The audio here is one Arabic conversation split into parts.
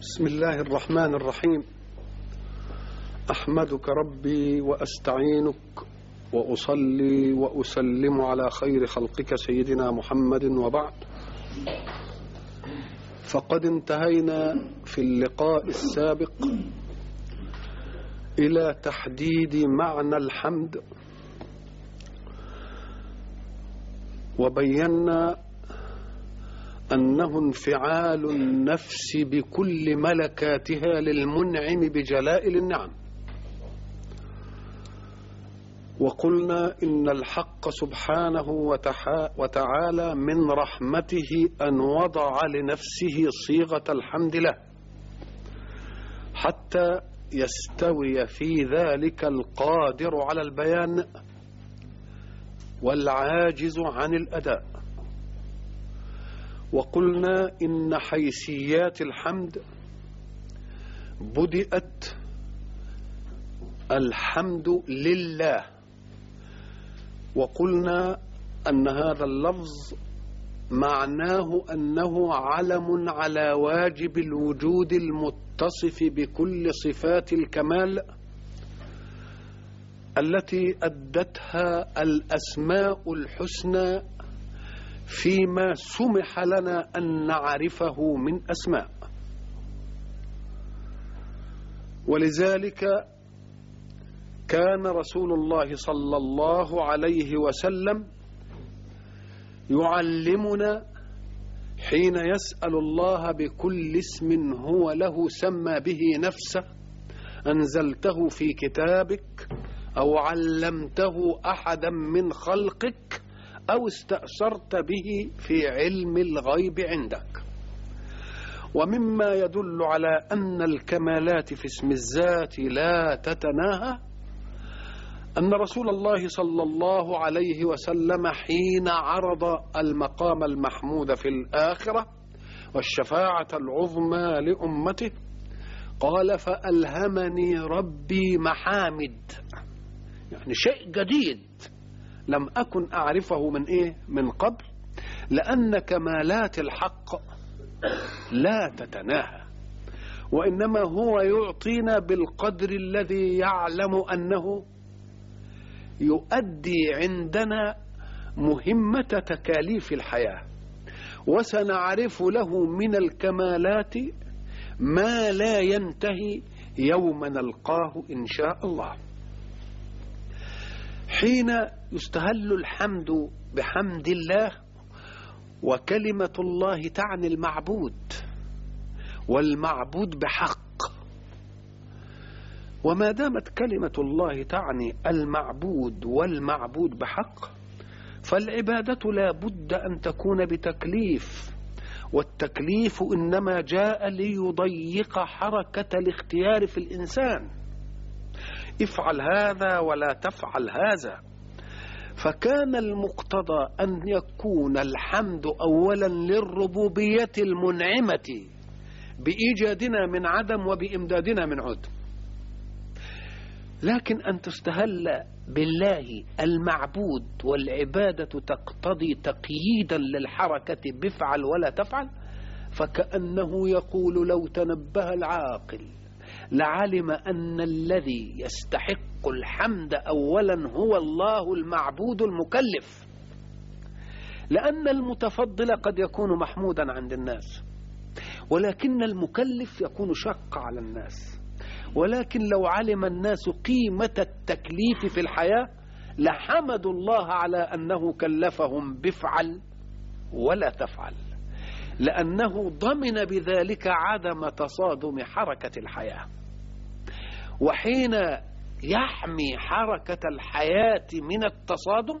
بسم الله الرحمن الرحيم. أحمدك ربي وأستعينك وأصلي وأسلم على خير خلقك سيدنا محمد وبعد. فقد انتهينا في اللقاء السابق إلى تحديد معنى الحمد. وبينا أنه انفعال النفس بكل ملكاتها للمنعم بجلائل النعم. وقلنا إن الحق سبحانه وتعالى من رحمته أن وضع لنفسه صيغة الحمد له حتى يستوي في ذلك القادر على البيان والعاجز عن الأداء. وقلنا إن حيثيات الحمد بدأت الحمد لله. وقلنا أن هذا اللفظ معناه أنه علم على واجب الوجود المتصف بكل صفات الكمال التي أدتها الأسماء الحسنى فيما سمح لنا أن نعرفه من أسماء. ولذلك كان رسول الله صلى الله عليه وسلم يعلمنا حين يسأل الله بكل اسم هو له سمى به نفسه أنزلته في كتابك أو علمته أحدا من خلقك أو استأثرت به في علم الغيب عندك. ومما يدل على أن الكمالات في اسم الذات لا تتناهى أن رسول الله صلى الله عليه وسلم حين عرض المقام المحمود في الآخرة والشفاعة العظمى لأمته قال فألهمني ربي محامد. يعني شيء جديد. لم أكن أعرفه من إيه؟ من قبل. لأن كمالات الحق لا تتناهى وإنما هو يعطينا بالقدر الذي يعلم أنه يؤدي عندنا مهمة تكاليف الحياة. وسنعرف له من الكمالات ما لا ينتهي يوم نلقاه إن شاء الله. حين يستهل الحمد بحمد الله وكلمة الله تعني المعبود والمعبود بحق. وما دامت كلمة الله تعني المعبود والمعبود بحق فالعبادة لا بد أن تكون بتكليف والتكليف إنما جاء ليضيق حركة الاختيار في الإنسان. افعل هذا ولا تفعل هذا. فكان المقتضى أن يكون الحمد اولا للربوبية المنعمة بإيجادنا من عدم وبإمدادنا من عدم. لكن أن تستهل بالله المعبود والعبادة تقتضي تقييدا للحركة بفعل ولا تفعل فكأنه يقول لو تنبه العاقل. لعلم أن الذي يستحق الحمد أولا هو الله المعبود المكلف. لأن المتفضل قد يكون محمودا عند الناس ولكن المكلف يكون شق على الناس. ولكن لو علم الناس قيمة التكليف في الحياة لحمدوا الله على أنه كلفهم بفعل ولا تفعل لأنه ضمن بذلك عدم تصادم حركة الحياة. وحين يحمي حركة الحياة من التصادم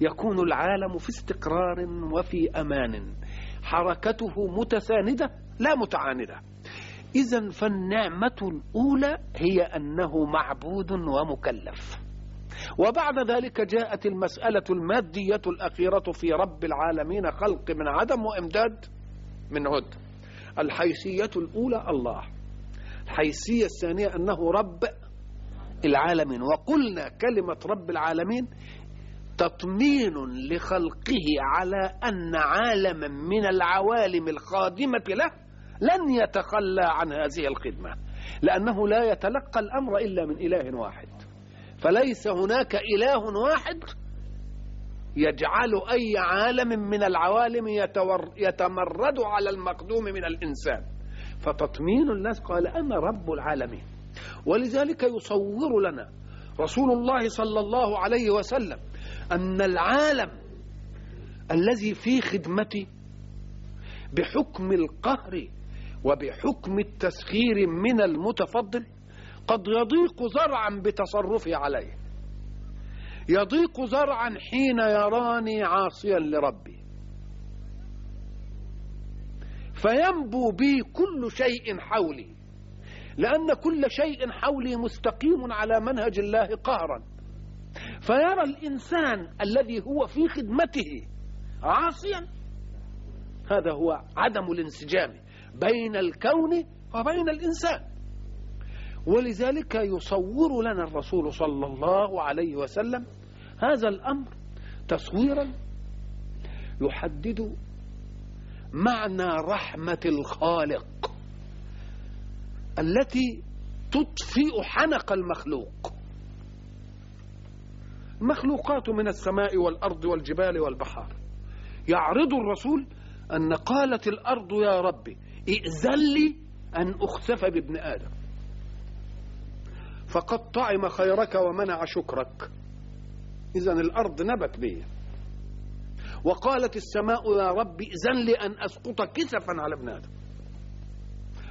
يكون العالم في استقرار وفي أمان. حركته متساندة لا متعاندة. إذا فالنعمة الأولى هي أنه معبود ومكلف. وبعد ذلك جاءت المسألة المادية الأخيرة في رب العالمين خلق من عدم وإمداد من عد. الحيثية الأولى الله. الحيثية الثانية أنه رب العالمين. وقلنا كلمة رب العالمين تطمين لخلقه على أن عالما من العوالم الخادمة له لن يتخلى عن هذه الخدمة لأنه لا يتلقى الأمر إلا من إله واحد. فليس هناك إله واحد يجعل أي عالم من العوالم يتمرد على المقدوم من الإنسان. فتطمين الناس قال أنا رب العالمين. ولذلك يصور لنا رسول الله صلى الله عليه وسلم أن العالم الذي في خدمتي بحكم القهر وبحكم التسخير من المتفضل قد يضيق زرعا بتصرفي عليه. يضيق زرعا حين يراني عاصيا لربي. فينبو بي كل شيء حولي. لأن كل شيء حولي مستقيم على منهج الله قهرا. فيرى الإنسان الذي هو في خدمته عاصيا. هذا هو عدم الانسجام بين الكون وبين الإنسان. ولذلك يصور لنا الرسول صلى الله عليه وسلم هذا الأمر تصويرا يحدد معنى رحمة الخالق التي تطفئ حنق المخلوق. مخلوقات من السماء والأرض والجبال والبحار. يعرض الرسول أن قالت الأرض يا ربي إئذن لي أن أخسف بابن آدم. فقد طعم خيرك ومنع شكرك. إذا الأرض نبت به وقالت السماء يا رب إذن أن أسقط كسفا على ابن آدم.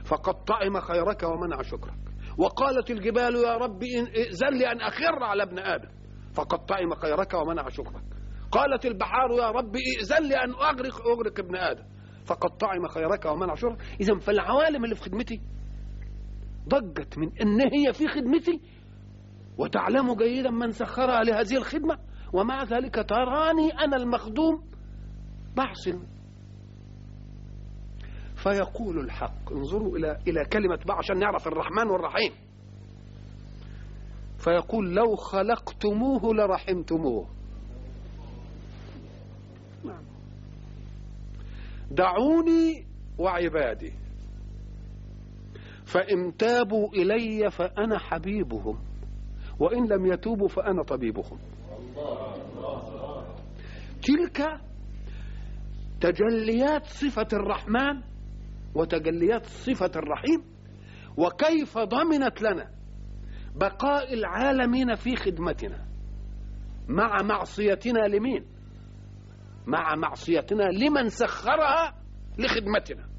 فقد طعم خيرك ومنع شكرك. وقالت الجبال يا رب إذن أن أخر على ابن آدم. فقد طعم خيرك ومنع شكرك. قالت البحار يا رب إذن أن أغرق أغرق ابن آدم. فقد طعم خيرك ومنع شكرك. إذا فالعوالم اللي في خدمتي ضجت من إن هي في خدمتي. وتعلم جيدا من سخرها لهذه الخدمة. ومع ذلك تراني أنا المخدوم بعصي فيقول الحق انظروا إلى إلى كلمة بقى عشان نعرف الرحمن والرحيم. فيقول لو خلقتموه لرحمتموه. نعم. دعوني وعبادي. فإن تابوا إلي فأنا حبيبهم وإن لم يتوبوا فأنا طبيبهم. تلك تجليات صفة الرحمن وتجليات صفة الرحيم وكيف ضمنت لنا بقاء العالمين في خدمتنا؟ مع معصيتنا لمين؟ مع معصيتنا لمن سخرها لخدمتنا.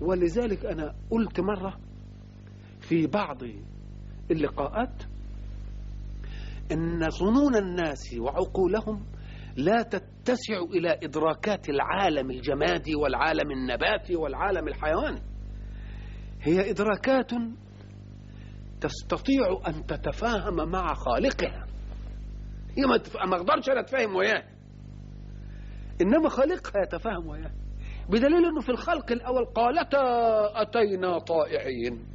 ولذلك أنا قلت مرة في بعض اللقاءات إن ظنون الناس وعقولهم لا تتسع إلى إدراكات العالم الجمادي والعالم النباتي والعالم الحيواني هي إدراكات تستطيع أن تتفاهم مع خالقها. هي ما أقدرش أنا أتفاهم وياه إنما خالقها يتفاهم وياه بدليل إنه في الخلق الأول قالتا أتينا طائعين.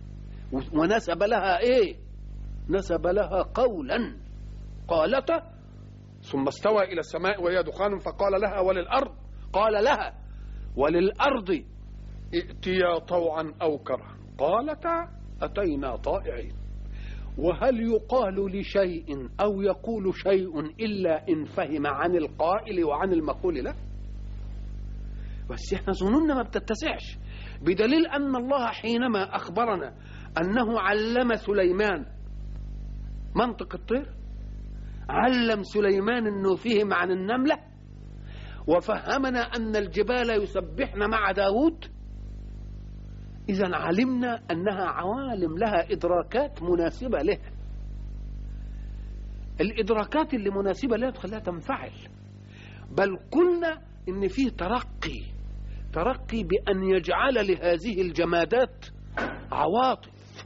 ونسب لها إيه؟ نسب لها قولا. قالت ثم استوى إلى السماء وهي دخان فقال لها وللأرض؟ قال لها وللأرض ائتيا طوعا أو كرها. قالتا أتينا طائعين. وهل يقال لشيء أو يقول شيء إلا إن فهم عن القائل وعن المقول له؟ بس إحنا ظنوننا ما بتتسعش. بدليل أن الله حينما أخبرنا أنه علم سليمان منطق الطير علم سليمان إنه فهم عن النملة. وفهمنا أن الجبال يسبحن مع داود. اذا علمنا أنها عوالم لها إدراكات مناسبة لها الإدراكات اللي مناسبة لها تخليها تنفعل. بل قلنا إن فيه ترقي. ترقي بأن يجعل لهذه الجمادات عواطف.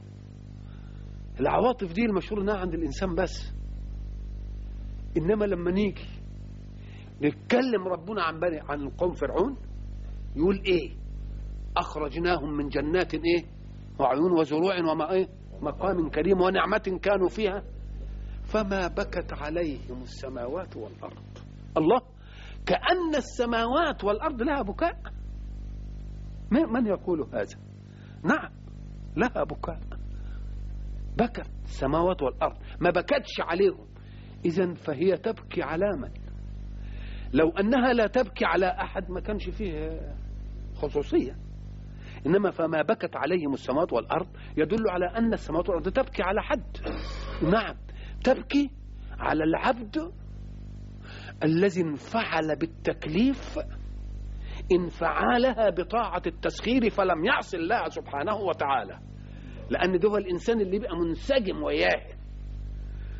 العواطف دي المشهور إنها عند الإنسان بس. إنما لما نيجي نتكلم ربنا عن بني عن القوم فرعون يقول إيه؟ أخرجناهم من جنات إيه؟ وعيون وزروع وما إيه؟ مقام كريم ونعمة كانوا فيها. فما بكت عليهم السماوات والأرض. الله كأن السماوات والأرض لها بكاء. من من يقول هذا؟ نعم لها بكاء. بكت السماوات والأرض. ما بكتش عليهم. إذا فهي تبكي على من؟ لو أنها لا تبكي على أحد ما كانش فيه خصوصية. إنما فما بكت عليهم السماوات والأرض يدل على أن السماوات والأرض تبكي على حد. نعم تبكي على العبد الذي انفعل بالتكليف انفعالها بطاعة التسخير فلم يعص الله سبحانه وتعالى. لأن ده هو الإنسان اللي بقى منسجم وياه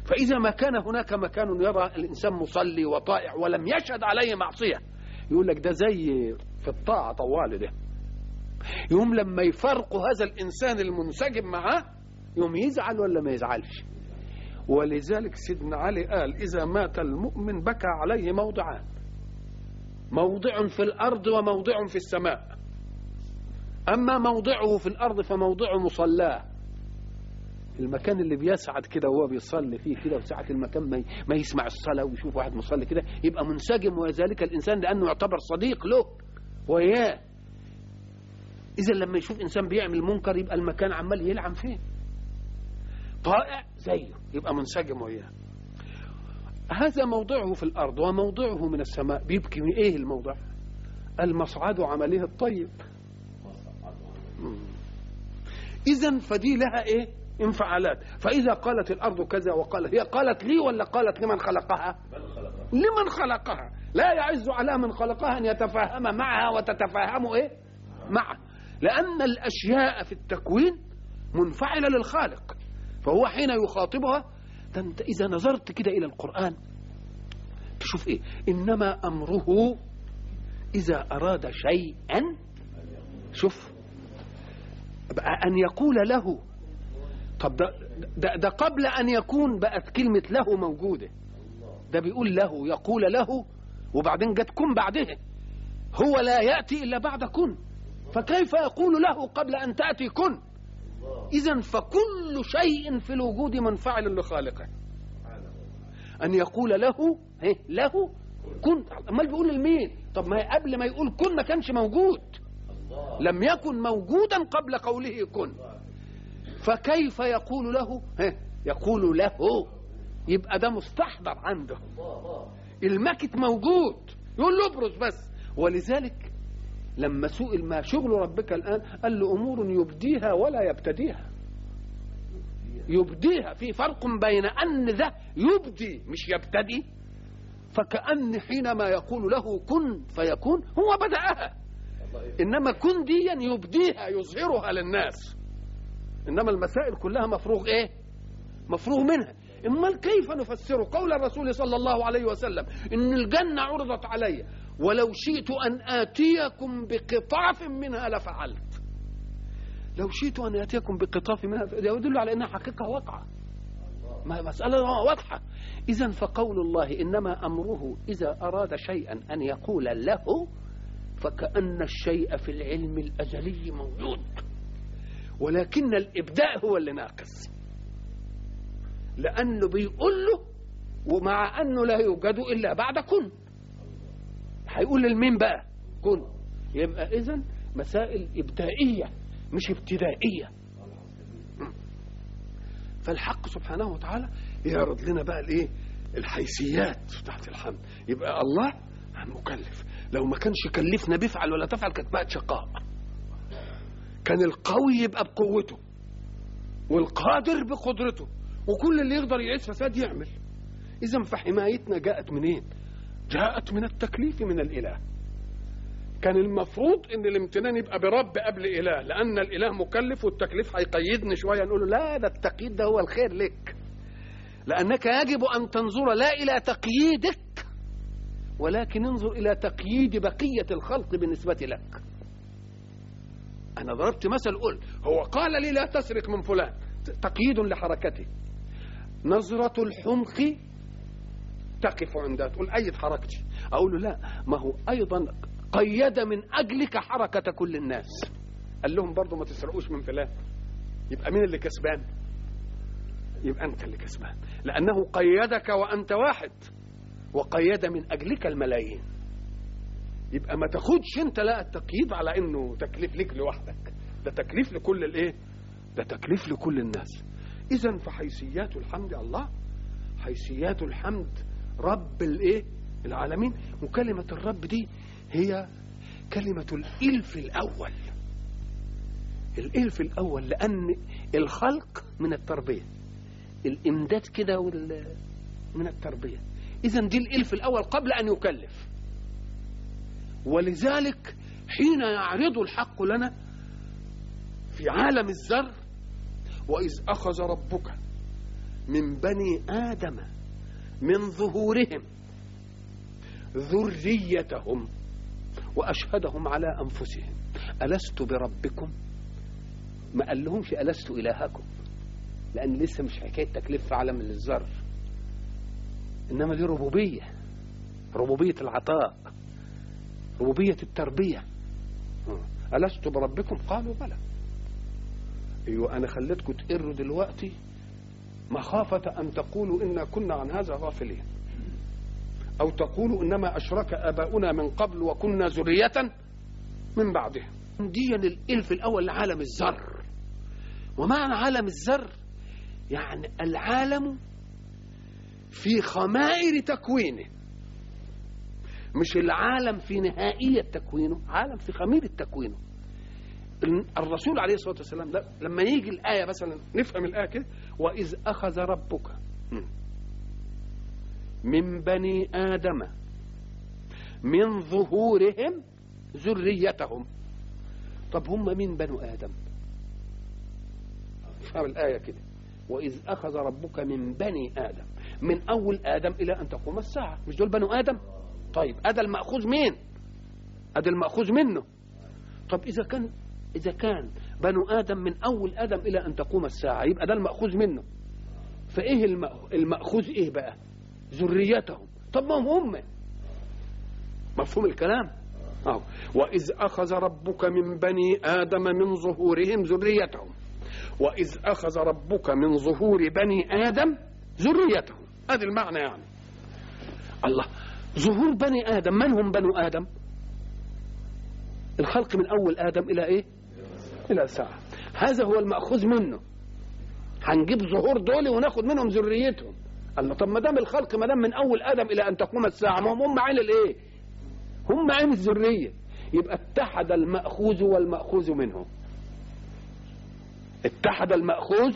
فإذا ما كان هناك مكان يرى الإنسان مصلي وطائع ولم يشهد عليه معصية يقول لك ده زي في الطاعة طوال ده. يوم لما يفرقوا هذا الإنسان المنسجم معاه يوم يزعل ولا ما يزعلش. ولذلك سيدنا علي قال إذا مات المؤمن بكى عليه موضعان موضع في الأرض وموضع في السماء. أما موضعه في الأرض فموضع مصلاه. المكان اللي بيسعد كده وهو بيصلي فيه كده وساعة المكان ما ما يسمع الصلاة ويشوف واحد مصلي كده يبقى منسجم. وذلك الإنسان لأنه يعتبر صديق له. وياه! إذا لما يشوف إنسان بيعمل منكر يبقى المكان عمال يلعن فيه. طائع زيه يبقى منسجم وياه. هذا موضعه في الأرض وموضعه من السماء. بيبكي من إيه الموضع المصعد عمله الطيب. إذا فدي لها إيه؟ انفعالات. فإذا قالت الأرض كذا وقال هي قالت لي ولا قالت لمن خلقها؟ لمن خلقها. لا يعز على من خلقها أن يتفاهم معها وتتفاهم إيه؟ معه. لأن الأشياء في التكوين منفعلة للخالق. فهو حين يخاطبها انت إذا نظرت كده إلى القرآن تشوف إيه؟ إنما أمره إذا أراد شيئا شوف أن يقول له طب ده, ده, ده قبل أن يكون بقت كلمة له موجودة. ده بيقول له يقول له وبعدين جت كن بعدها هو لا يأتي إلا بعد كن. فكيف يقول له قبل أن تأتي كن؟ إذا فكل شيء في الوجود منفعل لخالقه. أن يقول له هي له كن. أمال بيقول لمين؟ طب ما قبل ما يقول كن ما كانش موجود. لم يكن موجودا قبل قوله كن. فكيف يقول له؟ هي يقول له. يبقى ده مستحضر عنده. المكت موجود. يقول له ابرز بس. ولذلك لما سئل ما شغل ربك الآن قال له أمور يبديها ولا يبتديها. يبديها. في فرق بين أن ذا يبدي مش يبتدي فكأن حينما يقول له كن فيكون هو بدأها. إنما كن ديا يبديها يظهرها للناس. إنما المسائل كلها مفروغ إيه؟ مفروغ منها. أمال كيف نفسر قول الرسول صلى الله عليه وسلم؟ إن الجنة عرضت علي. ولو شئت أن آتيكم بقطاف منها لفعلت. لو شئت أن آتيكم بقطاف منها يدل على إنها حقيقة واقعة. ما مسألة واضحة. إذا فقول الله إنما أمره إذا أراد شيئا أن يقول له فكأن الشيء في العلم الأزلي موجود ولكن الإبداء هو اللي ناقص. لأنه بيقول له ومع أنه لا يوجد إلا بعد كن. هيقول للمين بقى؟ كن. يبقى إذن مسائل إبدائية مش ابتدائية. فالحق سبحانه وتعالى يعرض لنا بقى الإيه؟ الحيثيات بتاعت الحمد يبقى الله مكلف لو ما كانش كلفنا بيفعل ولا تفعل كانت بقت شقاء كان القوي يبقى بقوته والقادر بقدرته وكل اللي يقدر يعيش فساد يعمل. إذا فحمايتنا جاءت منين؟ جاءت من التكليف من الإله. كان المفروض إن الامتنان يبقى برب قبل إله لأن الإله مكلف والتكليف هيقيدني شوية نقول له لا ده التقييد ده هو الخير لك. لأنك يجب أن تنظر لا إلى تقييدك ولكن انظر إلى تقييد بقية الخلق بالنسبة لك. أنا ضربت مثل قلت هو قال لي لا تسرق من فلان. تقييد لحركته. نظرة الحمق تقف عندها تقول أيد حركتي أقول له لا ما هو أيضا قيد من أجلك حركة كل الناس. قال لهم برضو ما تسرقوش من فلان. يبقى مين اللي كسبان؟ يبقى أنت اللي كسبان. لأنه قيدك وأنت واحد. وقيد من أجلك الملايين. يبقى ما تاخدش انت لا التقييد على انه تكليف ليك لوحدك. ده تكليف لكل الايه؟ ده تكليف لكل الناس. اذا فحيثيات الحمد الله حيثيات الحمد رب الايه؟ العالمين. وكلمة الرب دي هي كلمة الإلف الأول. الإلف الأول لأن الخلق من التربية. الإمداد كده وال من التربية. اذا دي الإلف الأول قبل أن يكلف. ولذلك حين يعرض الحق لنا في عالم الذر وإذ أخذ ربك من بني آدم من ظهورهم ذريتهم وأشهدهم على أنفسهم. ألست بربكم؟ ما قال لهمش ألست إلهكم لأن لسه مش حكاية تكليف في عالم الذر إنما دي ربوبية ربوبية العطاء. ربوبية التربية. ألست بربكم؟ قالوا بلى. أيوه أنا خليتكم تقروا دلوقتي مخافة أن تقولوا انا كنا عن هذا غافلين. أو تقولوا إنما أشرك آباؤنا من قبل وكنا ذرية من بعدهم دي الالف الأول لعالم الذر ومعنى عالم الذر يعني العالم في خمائر تكوينه. مش العالم في نهائية تكوينه عالم في خميرة تكوينه الرسول عليه الصلاة والسلام لما يجي الآية مثلا نفهم الآية كده وإذ أخذ ربك من بني آدم من ظهورهم ذريتهم. طب هم مين بنو آدم؟ فهم الآية كده. وإذ أخذ ربك من بني آدم من أول آدم إلى أن تقوم الساعة. مش دول بنو آدم؟ طيب أدا المأخوذ مين؟ أدا المأخوذ منه. طب إذا كان إذا كان بنو آدم من أول آدم إلى أن تقوم الساعة يبقى ده المأخوذ منه. فإيه المأخوذ إيه بقى؟ ذريتهم. طب ما هم مفهوم الكلام؟ أو. وإذ أخذ ربك من بني آدم من ظهورهم ذريتهم. وإذ أخذ ربك من ظهور بني آدم ذريتهم. هذا المعنى يعني. الله. ظهور بني آدم من هم بنو آدم؟ الخلق من أول آدم إلى إيه؟ إلى ساعة. هذا هو المأخوذ منه. هنجيب ظهور دول وناخد منهم ذريتهم. الله طب ما دام الخلق ما دام من أول آدم إلى أن تقوم الساعة ما هم هم عين الإيه هم عين الذرية. يبقى اتحد المأخوذ والمأخوذ منه اتحد المأخوذ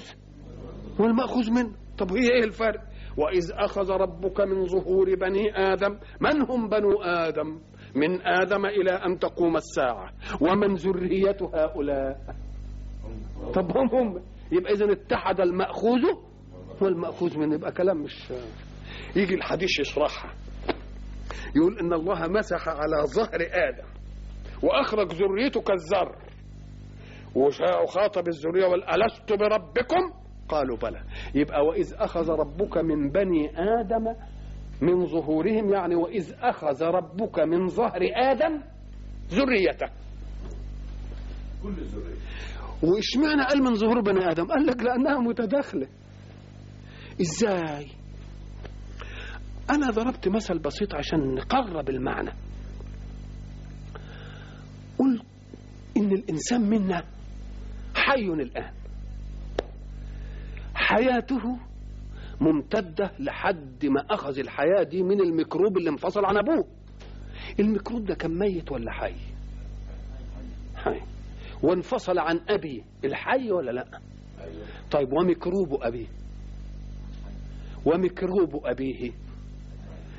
والمأخوذ منه. طب هي إيه الفرق؟ وإذ أخذ ربك من ظهور بني آدم من هم بنو آدم؟ من آدم إلى أن تقوم الساعة. ومن ذرية هؤلاء طب هم هم. يبقى إذا اتحد المأخوذ؟ والمأخوذ منه يبقى كلام مش يجي الحديث يشرحها. يقول إن الله مسح على ظهر آدم وأخرج ذريته كالذر وخاطب الذرية والألست بربكم؟ قالوا بلى. يبقى وإذ أخذ ربك من بني آدم من ظهورهم يعني وإذ أخذ ربك من ظهر آدم ذريته. كل ذرية وإشمعنى قال من ظهور بني آدم؟ قال لك لأنها متداخلة. إزاي؟ أنا ضربت مثل بسيط عشان نقرب المعنى. قلت إن الإنسان منا حي الآن. حياته ممتدة لحد ما أخذ الحياة دي من الميكروب اللي انفصل عن أبوه. الميكروب ده كان ميت ولا حي؟ حي. وانفصل عن أبي الحي ولا لا. طيب وميكروب أبيه؟ وميكروب أبيه؟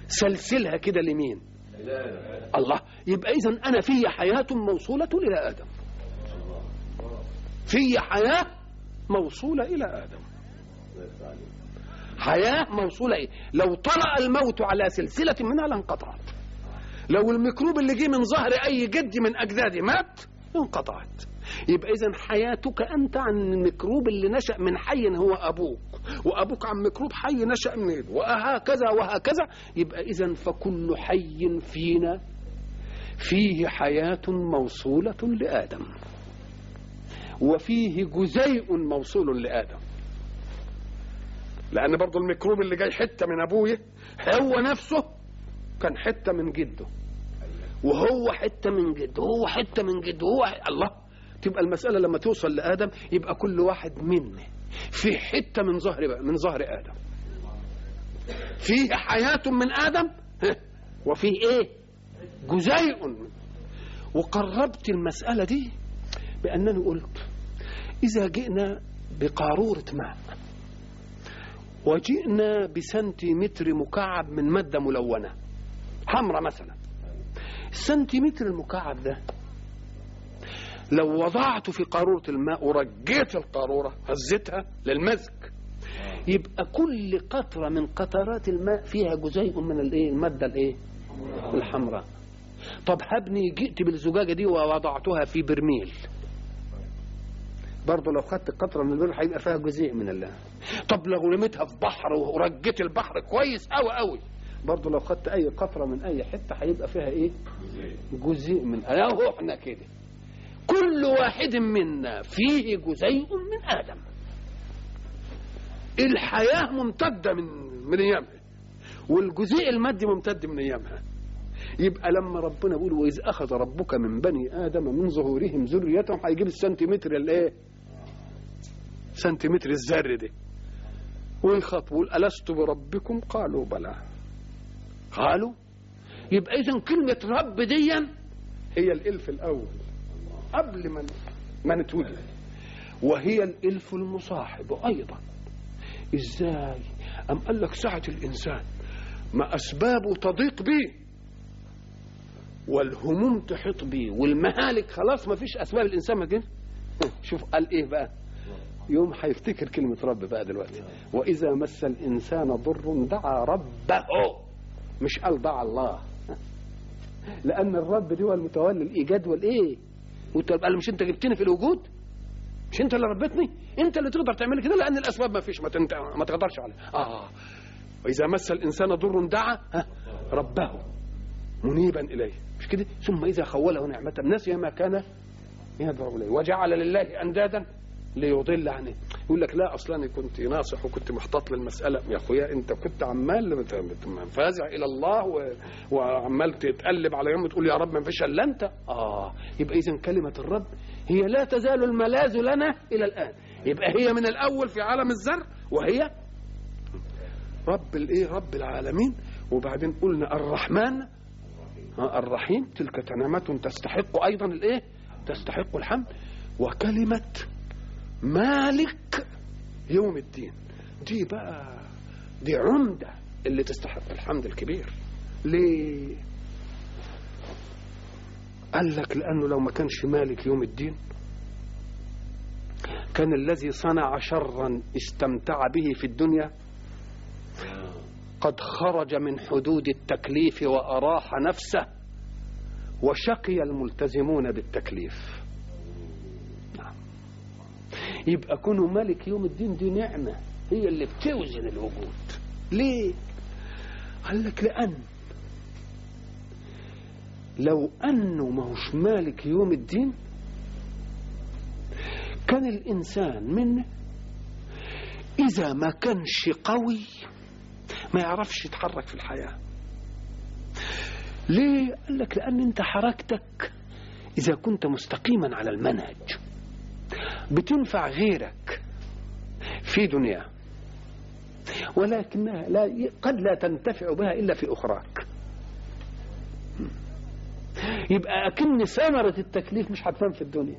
سلسلها كده لمين؟ الله. يبقى إذا أنا في حياة موصولة إلى آدم. في حياة موصولة إلى آدم. حياة موصولة إيه؟ لو طرأ الموت على سلسلة منها لانقطعت لو الميكروب اللي جه من ظهر أي جد من أجدادي مات انقطعت. يبقى إذا حياتك أنت عن الميكروب اللي نشأ من حي هو أبوك وأبوك عن ميكروب حي نشأ من إيده وهكذا وهكذا. يبقى إذا فكل حي فينا فيه حياة موصولة لآدم وفيه جزيء موصول لآدم. لأن برضو الميكروب اللي جاي حتة من أبويا هو نفسه كان حتة من جده. وهو حتة من جد وهو حتة من جد وهو ح... الله. تبقى المسألة لما توصل لآدم يبقى كل واحد منا في حتة من ظهر من ظهر آدم. فيه حياة من آدم وفيه إيه؟ جزيء وقربت المسألة دي بأنني قلت إذا جئنا بقارورة ماء وجئنا بسنتيمتر مكعب من مادة ملونة. حمراء مثلا. السنتيمتر المكعب ده لو وضعته في قارورة الماء ورجيت القارورة هزيتها للمزج. يبقى كل قطرة من قطرات الماء فيها جزيء من الإيه؟ المادة الإيه؟ الحمراء. طب هبني جئت بالزجاجة دي ووضعتها في برميل. برضه لو خدت قطرة من البرميل هيبقى فيها جزيء من الله طب لو رميتها في بحر ورجيت البحر كويس قوي قوي برضه لو خدت أي قطرة من أي حتة هيبقى فيها إيه؟ جزء من أهو إحنا كده. كل واحد منا فيه جزيء من آدم. الحياة ممتدة من من أيامها. والجزيء المادي ممتد من أيامها. يبقى لما ربنا بيقول وإذ أخذ ربك من بني آدم من ظهورهم ذريتهم هيجيب السنتيمتر الإيه؟ سنتيمتر الذر ده. ويخاطب يقول ألست بربكم؟ قالوا بلى. قالوا؟ يبقى اذا كلمة رب ديا هي الإلف الأول قبل ما ما نتولد وهي الإلف المصاحب أيضا. إزاي؟ أم قال لك سعه الإنسان ما أسبابه تضيق به والهموم تحيط به والمهالك خلاص ما فيش أسباب الإنسان ما شوف قال إيه بقى؟ يوم هيفتكر كلمة رب بقى دلوقتي وإذا مس الإنسان ضر دعا ربه. مش قال دعا الله. لأن الرب دي هو المتولي الإيجاد والإيه؟ قال مش أنت جبتني في الوجود؟ مش أنت اللي ربيتني أنت اللي تقدر تعمل كده؟ لأن الأسباب ما فيش. ما, تنت... ما تقدرش عليها. آه. وإذا مس الإنسان ضر دعا ربه. منيبا إليه. مش كده؟ ثم إذا خوله نعمة. نسي ما كان يدعو إليه. وجعل لله أندادا ليضل عنه يقول لك لا أصلا أنا كنت ناصح وكنت محتاط للمسألة. يا أخويا أنت كنت عمال فازع إلى الله. وعمال تتقلب على يوم تقول يا رب ما فيش إلا أنت. آه يبقى اذا كلمة الرب هي لا تزال الملاذ لنا إلى الآن. يبقى هي من الأول في عالم الذر وهي رب الإيه؟ رب العالمين. وبعدين قلنا الرحمن آه، الرحيم. تلك نعمة تستحق أيضا الإيه؟ تستحق الحمد. وكلمة مالك يوم الدين. دي بقى دي عمدة اللي تستحق الحمد الكبير. ليه؟ قال لك لأنه لو ما كانش مالك يوم الدين كان الذي صنع شرا استمتع به في الدنيا قد خرج من حدود التكليف وأراح نفسه وشقي الملتزمون بالتكليف. يبقى كونه ملك يوم الدين دي نعمة هي اللي بتوزن الوجود. ليه؟ قال لك لأن. لو أنه ما هوش مالك يوم الدين كان الإنسان منه إذا ما كانش قوي ما يعرفش يتحرك في الحياة. ليه؟ قال لك لأن أنت حركتك إذا كنت مستقيما على المنهج. بتنفع غيرك في دنياه ولكنها لا قد لا تنتفع بها إلا في أخراك. يبقى أكن ثمرة التكليف مش هتفهم في الدنيا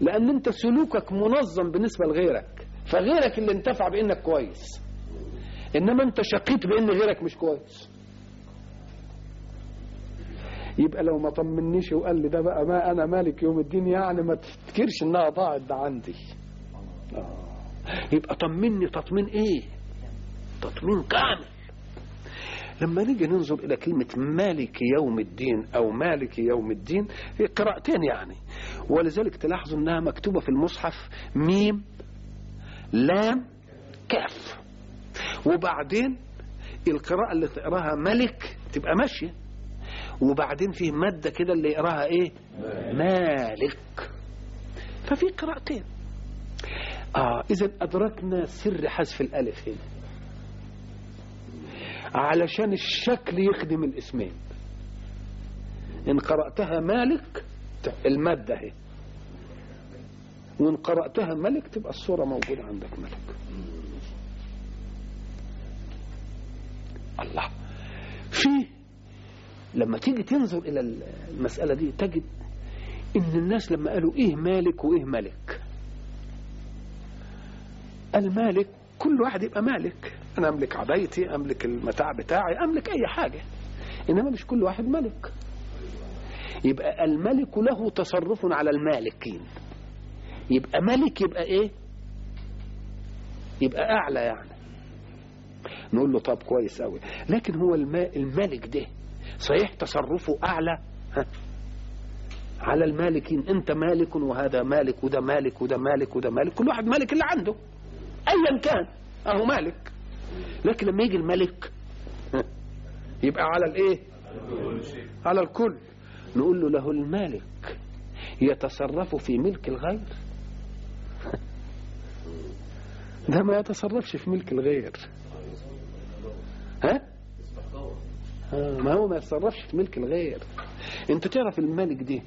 لأن أنت سلوكك منظم بالنسبة لغيرك فغيرك اللي انتفع بأنك كويس إنما أنت شقيت بأن غيرك مش كويس. يبقى لو ما طمنيش وقال لي ده بقى ما أنا مالك يوم الدين يعني ما تفتكرش إنها ضاعت ده عندي. آه. يبقى طمني تطمين إيه؟ تطمين كامل. لما نيجي ننظر إلى كلمة مالك يوم الدين أو مالك يوم الدين قراءتين يعني. ولذلك تلاحظوا إنها مكتوبة في المصحف ميم لام كاف. وبعدين القراءة اللي تقراها ملك تبقى ماشية. وبعدين فيه مادة كده اللي يقراها إيه؟ مالك. ففي قراءتين. آه اذا أدركنا سر حذف الألف هنا. علشان الشكل يخدم الاسمين. إن قرأتها مالك المادة اهي وإن قرأتها ملك تبقى الصورة موجودة عندك ملك. الله. في لما تيجي تنظر إلى المسألة دي تجد إن الناس لما قالوا إيه مالك وإيه ملك المالك كل واحد يبقى مالك. أنا أملك عبايتي أملك المتاع بتاعي أملك أي حاجة. إنما مش كل واحد ملك يبقى الملك له تصرف على المالكين. يبقى ملك يبقى إيه؟ يبقى أعلى يعني. نقول له طب كويس قوي لكن هو الملك ده صحيح؟ تصرفه أعلى. ها. على المالكين أنت مالك وهذا مالك وده مالك وده مالك وده مالك. كل واحد مالك اللي عنده. ايا كان. أهو مالك. لكن لما يجي الملك يبقى على الإيه؟ على الكل. نقول له له المالك يتصرف في ملك الغير. ده ما يتصرفش في ملك الغير. ها؟ ما هو ما يتصرفش في ملك الغير. انت تعرف الملك دي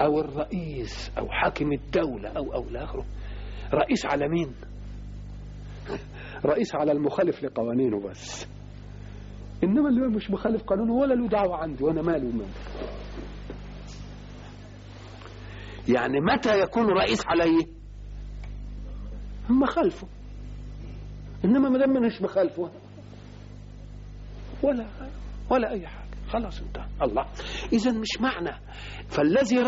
أو الرئيس أو حاكم الدولة أو أو لاخره رئيس على مين؟ رئيس على المخالف لقوانينه بس. انما اللي مش مخالف قانونه ولا له دعوة عندي وأنا مالي ومالي. يعني متى يكون رئيس عليه مخالفه انما ما دام مش مخالفه ولا ولا أي حاجة. خلاص انتهى. الله. اذا مش معنى. فالذي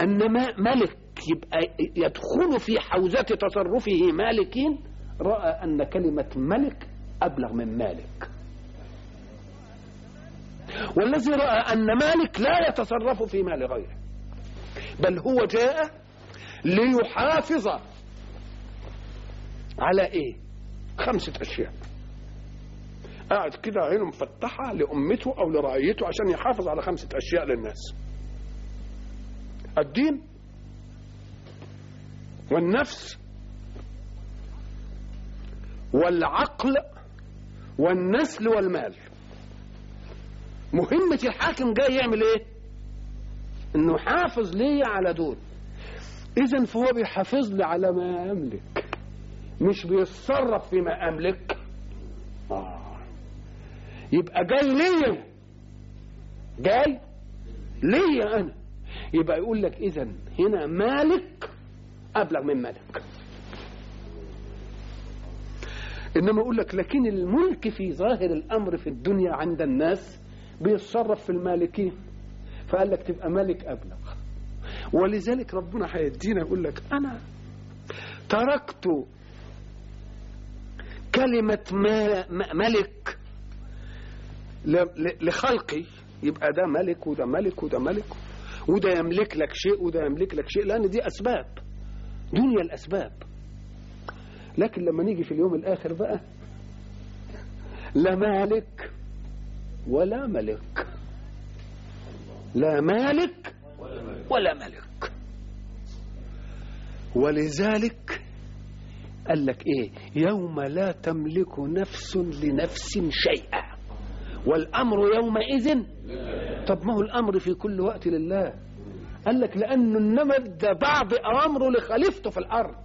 أن ما ملك يبقى يدخل في حوزة تصرفه مالكين رأى أن كلمة ملك أبلغ من مالك. والذي رأى أن مالك لا يتصرف في مال غيره بل هو جاء ليحافظ على إيه؟ خمسة أشياء. قاعد كده عينه مفتحة لأمته أو لرعيته عشان يحافظ على خمسة أشياء للناس. الدين والنفس والعقل والنسل والمال. مهمة الحاكم جاي يعمل إيه؟ إنه حافظ لي على دول. اذا فهو بيحافظ لي على ما أملك مش بيتصرف فيما أملك. آه. يبقى جاي ليا. جاي ليا أنا. يبقى يقول لك إذا هنا مالك أبلغ من ملك إنما يقول لك لكن الملك في ظاهر الأمر في الدنيا عند الناس بيتصرف في المالكين. فقال لك تبقى ملك أبلغ. ولذلك ربنا هيدينا يقول لك أنا تركت كلمة ملك لخلقي. يبقى ده ملك وده ملك وده ملك. وده يملك لك شيء وده يملك لك شيء لأن دي أسباب. دنيا الأسباب. لكن لما نيجي في اليوم الآخر بقى لا مالك ولا ملك. لا مالك ولا ملك. ولذلك قال لك إيه؟ يوم لا تملك نفس لنفس شيئا. والأمر يومئذ. طب ما هو الأمر في كل وقت لله؟ قال لك لأنه انما ادى بعض اوامره لخليفته في الأرض.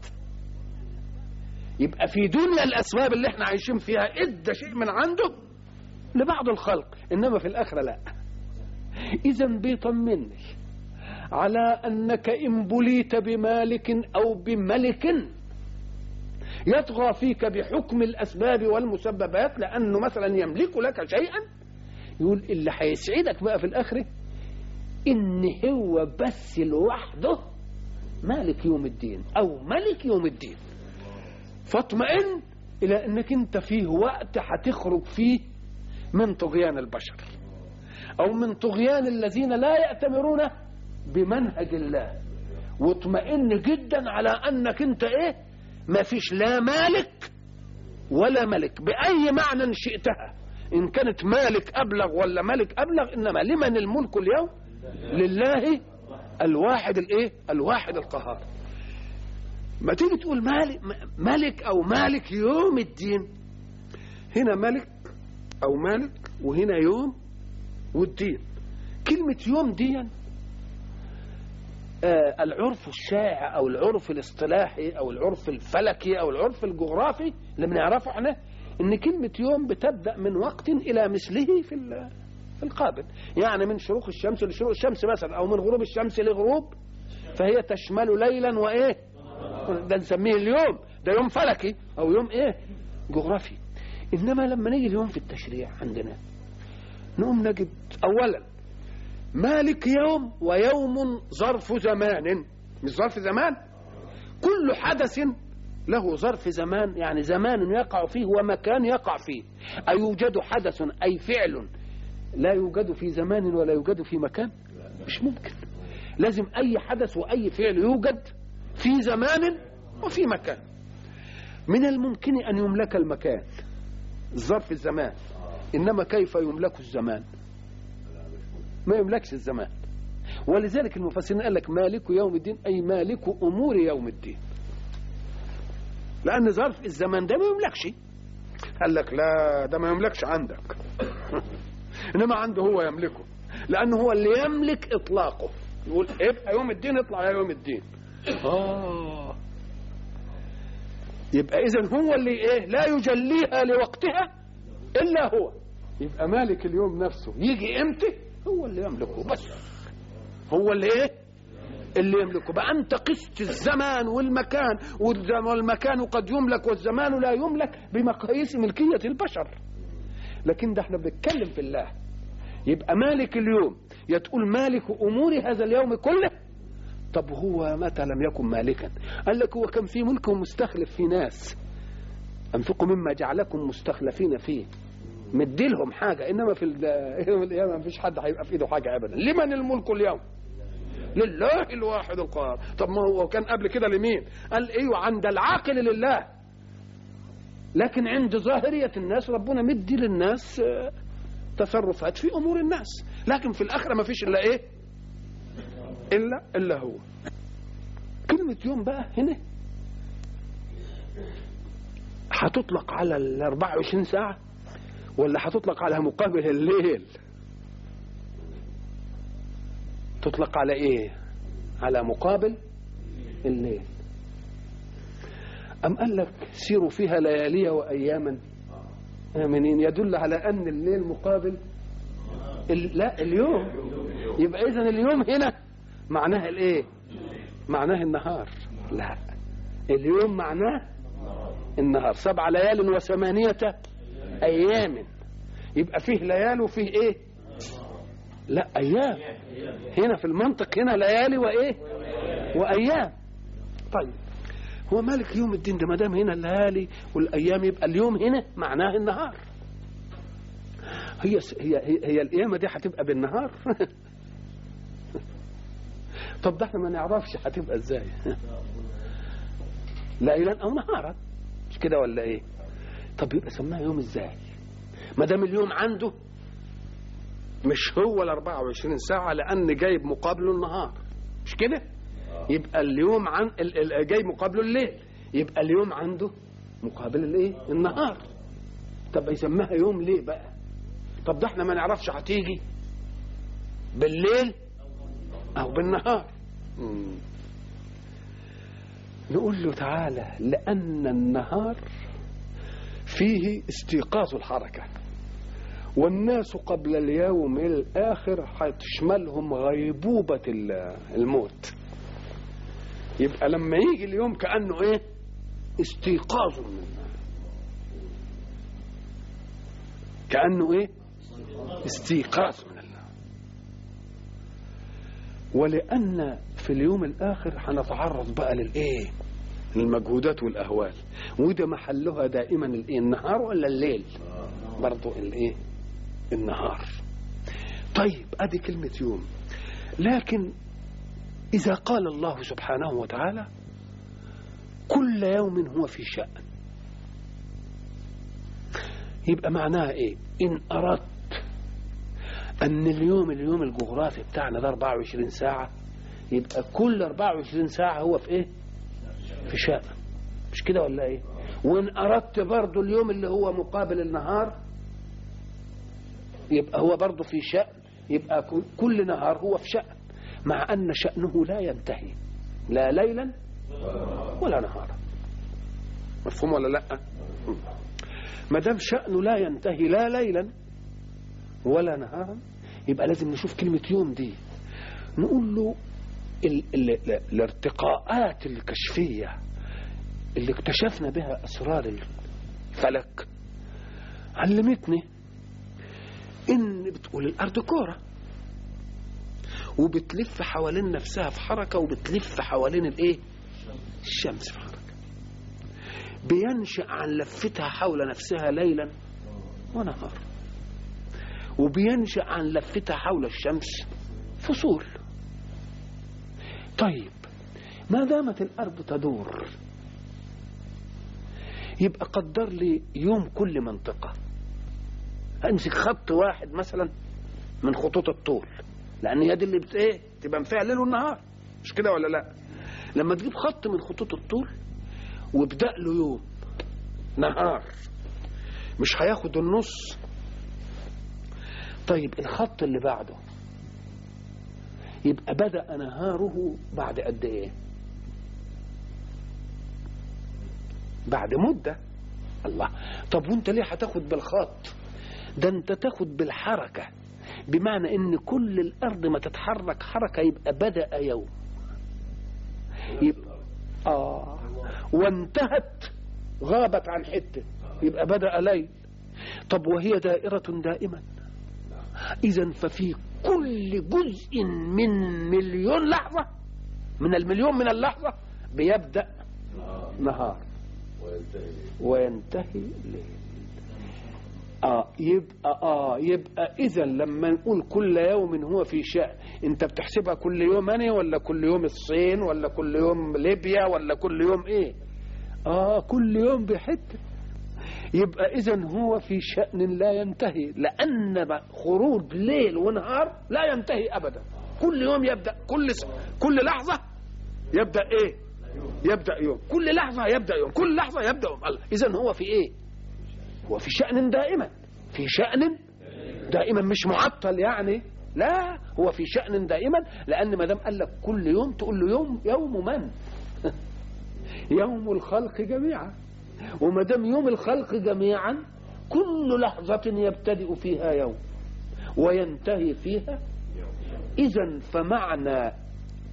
يبقى في دنيا الأسباب اللي إحنا عايشين فيها ادى شيء من عنده؟ لبعض الخلق إنما في الآخرة لا. إذا بيطمني على أنك إن بليت بمالك أو بملك يطغى فيك بحكم الأسباب والمسببات لأنه مثلا يملك لك شيئا يقول اللي هيسعدك بقى في الاخره إن هو بس لوحده مالك يوم الدين أو ملك يوم الدين. فاطمئن إلى إنك أنت فيه وقت هتخرج فيه من طغيان البشر أو من طغيان الذين لا يأتمرون بمنهج الله. واطمئن جدا على أنك أنت إيه؟ ما فيش لا مالك ولا ملك. بأي معنى شئتها؟ إن كانت مالك أبلغ ولا ملك أبلغ إنما لمن الملك اليوم؟ لله الواحد الإيه؟ الواحد القهار. ما تيجي تقول مالك ملك أو مالك يوم الدين. هنا ملك أو مالك وهنا يوم والدين. كلمة يوم دي آه العرف الشائع أو العرف الاصطلاحي أو العرف الفلكي أو العرف الجغرافي اللي بنعرفه إحنا إن كلمة يوم بتبدأ من وقت إلى مثله في في القابل. يعني من شروق الشمس لشروق الشمس مثلا أو من غروب الشمس لغروب فهي تشمل ليلا وإيه؟ ده نسميه اليوم. ده يوم فلكي أو يوم إيه؟ جغرافي. إنما لما نيجي اليوم في التشريع عندنا نقوم نجد أولا مالك يوم ويوم ظرف زمان. مش ظرف زمان؟ كل حدث له ظرف زمان يعني زمان يقع فيه ومكان يقع فيه. أيوجد حدث أي فعل لا يوجد في زمان ولا يوجد في مكان؟ مش ممكن. لازم أي حدث وأي فعل يوجد في زمان وفي مكان. من الممكن أن يملك المكان. ظرف الزمان. إنما كيف يملك الزمان؟ ما يملكش الزمان. ولذلك المفسرين قال لك مالك يوم الدين أي مالك أمور يوم الدين. لأن ظرف الزمان ده ما يملكش. قال لك لا ده ما يملكش عندك. إنما عنده هو يملكه. لأنه هو اللي يملك إطلاقه. يقول ابقى يوم الدين اطلع يا يوم الدين. آه. يبقى إذا هو اللي إيه لا يجليها لوقتها إلا هو. يبقى مالك اليوم نفسه يجي إمتى؟ هو اللي يملكه بس. هو اللي إيه؟ اللي يملكه. بقى أنت قست الزمان والمكان والمكان قد يملك والزمان لا يملك بمقاييس ملكية البشر. لكن ده إحنا بنتكلم في الله. يبقى مالك اليوم؟ يا تقول مالك امور هذا اليوم كله؟ طب هو متى لم يكن مالكا؟ قال لك هو كان في ملك ومستخلف في ناس. أنفقوا مما جعلكم مستخلفين فيه. مديلهم حاجة إنما في يوم القيامة ما فيش حد هيبقى في إيده حاجة أبدا. لمن الملك اليوم؟ لله الواحد القهار طب ما هو كان قبل كده لمين؟ قال إيوه عند العاقل لله. لكن عند ظاهرية الناس ربنا مدي للناس آه، تصرفات في أمور الناس. لكن في الآخرة ما فيش إلا إيه؟ إلا إلا هو. كلمة يوم بقى هنا. هتطلق على ال 24 ساعة؟ ولا هتطلق على مقابل الليل. تطلق على إيه؟ على مقابل الليل. أم قال لك سيروا فيها ليالي وأياما؟ آمنين. يدل على أن الليل مقابل. لا اليوم. يبقى إذن اليوم هنا. معناها الإيه؟ معناه النهار. لا. اليوم معناه النهار. سبع ليال وثمانية أيام. يبقى فيه ليال وفيه إيه؟ لا أيام. هنا في المنطق هنا ليالي وإيه؟ وأيام. طيب هو مالك يوم الدين ده؟ ما دام هنا الليالي والأيام يبقى اليوم هنا معناه النهار. هي هي, هي القيامة دي هتبقى بالنهار. طب ده إحنا ما نعرفش هتبقى إزاي. ليلا أو نهارا. مش كده ولا إيه؟ طب يبقى سماها يوم إزاي؟ ما دام اليوم عنده مش هو ال 24 ساعة لأن جايب مقابله النهار. مش كده؟ يبقى اليوم عن ال- ال- جاي مقابله الليل. يبقى اليوم عنده مقابل الايه؟ النهار. طب يسميها يوم ليه بقى؟ طب ده إحنا ما نعرفش هتيجي بالليل أو بالنهار. مم. نقول له تعالى لأن النهار فيه استيقاظ الحركة. والناس قبل اليوم الآخر هتشملهم غيبوبة ال- الموت. يبقى لما يجي اليوم كأنه إيه؟ استيقاظ من النار كأنه إيه؟ استيقاظ من النار ولأن في اليوم الآخر هنتعرض بقى للإيه؟ المجهودات والأهوال. وده محلها دائما الإيه؟ النهار ولا الليل؟ برضو الإيه؟ النهار. طيب أدي كلمة يوم. لكن إذا قال الله سبحانه وتعالى كل يوم هو في شأن. يبقى معناها إيه؟ إن أردت أن اليوم اليوم الجغرافي بتاعنا ده 24 ساعة يبقى كل 24 ساعة هو في إيه؟ في شأن. مش كده ولا إيه؟ وإن أردت برضو اليوم اللي هو مقابل النهار يبقى هو برضو في شأن يبقى كل نهار هو في شأن مع أن شأنه لا ينتهي لا ليلا ولا نهارا. مفهوم ولا لأ؟ ما دام شأنه لا ينتهي لا ليلا ولا نهارا يبقى لازم نشوف كلمة يوم دي. نقول له ال ال ال الارتقاءات الكشفية اللي اكتشفنا بها أسرار الفلك. علمتني إن بتقول الأرض كورة. وبتلف حوالين نفسها في حركة وبتلف حوالين الإيه؟ الشمس في حركة. بينشأ عن لفتها حول نفسها ليلا ونهار. وبينشأ عن لفتها حول الشمس فصول. طيب ما دامت الأرض تدور يبقى قدر لي يوم كل منطقة. امسك خط واحد مثلا من خطوط الطول. لأن هي دي اللي بت إيه تبقى فيها الليل والنهار. مش كده ولا لأ؟ لما تجيب خط من خطوط الطول وابدأ له يوم نهار مش هياخد النص. طيب الخط اللي بعده يبقى بدأ نهاره بعد قد إيه؟ بعد مدة. الله. طب وأنت ليه هتاخد بالخط؟ ده انت تاخد بالحركة. بمعنى إن كل الأرض ما تتحرك حركة يبقى بدأ يوم. يبقى آه. وانتهت غابت عن حتة يبقى بدأ ليل. طب وهي دائرة دائما. إذا ففي كل جزء من مليون لحظة من المليون من اللحظة بيبدأ نهار. وينتهي وينتهي ليل آه يبقى آه يبقى إذا لما نقول كل يوم هو في شأن أنت بتحسبها كل يوم أنا ولا كل يوم الصين ولا كل يوم ليبيا ولا كل يوم إيه؟ آه كل يوم بحتة. يبقى إذا هو في شأن لا ينتهي لأن خروج ليل ونهار لا ينتهي ابدا. كل يوم يبدأ كل س... كل لحظة يبدأ إيه؟ يبدأ يوم. كل لحظة يبدأ يوم كل لحظة يبدأ يوم. إذا هو في إيه؟ هو في شأن دائما في شأن دائما مش معطل يعني لا هو في شأن دائما لأن ما دام قال لك كل يوم تقول له يوم يوم من؟ يوم الخلق جميعا. وما دام يوم الخلق جميعا كل لحظة يبتدئ فيها يوم وينتهي فيها إذا. فمعنى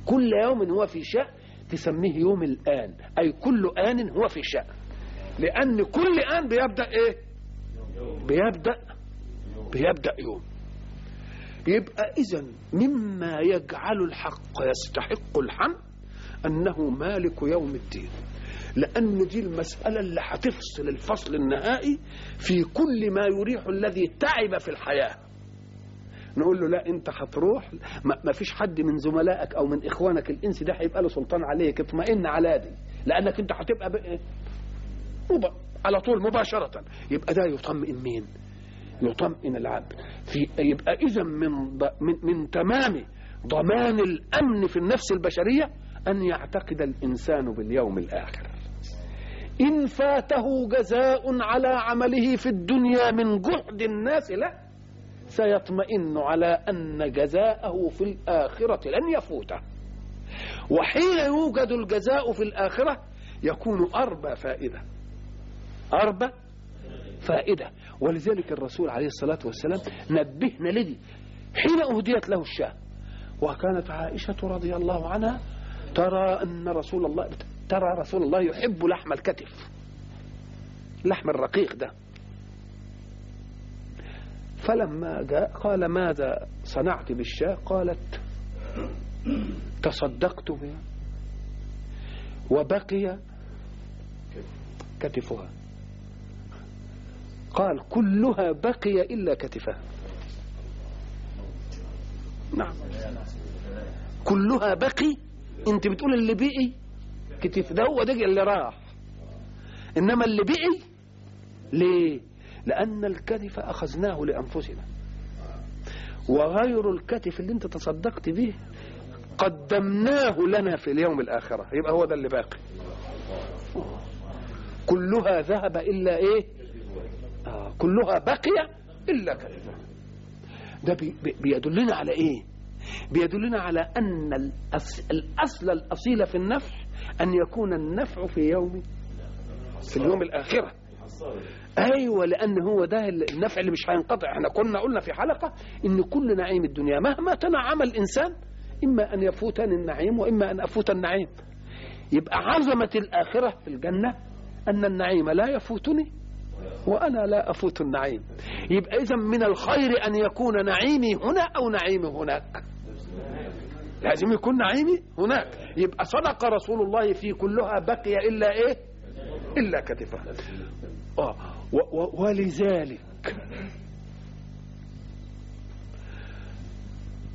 كل يوم هو في شأن تسميه يوم الآن أي كل آن هو في شأن لأن كل آن بيبدأ إيه؟ بيبدأ بيبدأ يوم. يبقى إذا مما يجعل الحق يستحق الحمد أنه مالك يوم الدين. لأن دي المسألة اللي هتفصل الفصل النهائي في كل ما يريح الذي تعب في الحياة. نقول له لا أنت هتروح. ما فيش حد من زملائك أو من إخوانك الإنس ده هيبقى له سلطان عليك اطمئن على دي. لأنك أنت هتبقى بقى مب- على طول مباشرة. يبقى ده يطمئن مين؟ يطمئن العبد. في يبقى إذا من, من من تمام ضمان الأمن في النفس البشرية أن يعتقد الإنسان باليوم الآخر. إن فاته جزاء على عمله في الدنيا من جهد الناس له سيطمئن على أن جزاءه في الآخرة لن يفوته. وحين يوجد الجزاء في الآخرة يكون أربى فائدة. أربى فائدة. ولذلك الرسول عليه الصلاة والسلام نبهنا لدي. حين أهديت له الشاة وكانت عائشة رضي الله عنها ترى أن رسول الله ترى رسول الله يحب لحم الكتف. لحم الرقيق ده. فلما جاء قال ماذا صنعت بالشاة؟ قالت تصدقت بها وبقي كتفها. قال كلها بقي إلا كتفها نعم. كلها بقي. أنت بتقول اللي بقي كتف ده هو ده اللي راح. إنما اللي بقي ليه؟ لأن الكتف أخذناه لأنفسنا. وغير الكتف اللي أنت تصدقت به قدمناه لنا في اليوم الآخرة. يبقى هو ده اللي باقي. كلها ذهب إلا إيه؟ كلها بقي إلا كتفها ده بي بي- بيدلنا على إيه؟ بيدلنا على أن الأص... الأصل الأصيل في النفع أن يكون النفع في يوم في اليوم الآخرة. أيوه لأن هو ده النفع اللي مش هينقطع. إحنا كنا قلنا في حلقة إن كل نعيم الدنيا مهما تنعم الإنسان إما أن يفوتني النعيم وإما أن أفوت النعيم. يبقى عظمة الآخرة في الجنة أن النعيم لا يفوتني. وأنا لا أفوت النعيم. يبقى اذا من الخير أن يكون نعيمي هنا أو نعيمي هناك. لازم يكون نعيمي هناك. يبقى صدق رسول الله في كلها بقي إلا إيه؟ إلا كتفه. آه. ولذلك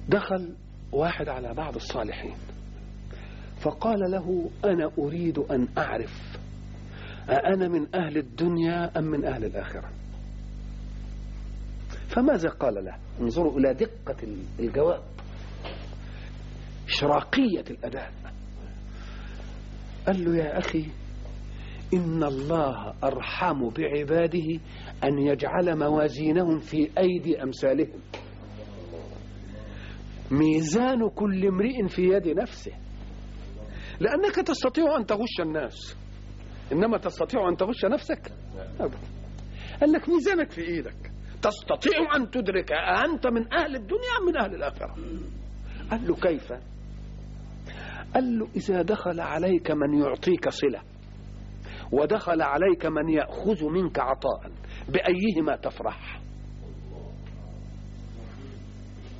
دخل واحد على بعض الصالحين. فقال له أنا أريد أن أعرف أأنا من أهل الدنيا أم من أهل الآخرة؟ فماذا قال له؟ انظروا إلى دقة الجواب. إشراقية الأداء قال له يا أخي إن الله أرحم بعباده أن يجعل موازينهم في أيدي أمثالهم. ميزان كل امرئ في يد نفسه. لأنك تستطيع أن تغش الناس. إنما تستطيع أن تغش نفسك. أبدا قال لك ميزانك في إيدك. تستطيع أن تدرك أنت من أهل الدنيا أم من أهل الآخرة. قال له كيف؟ قال له إذا دخل عليك من يعطيك صلة ودخل عليك من يأخذ منك عطاء بأيهما تفرح؟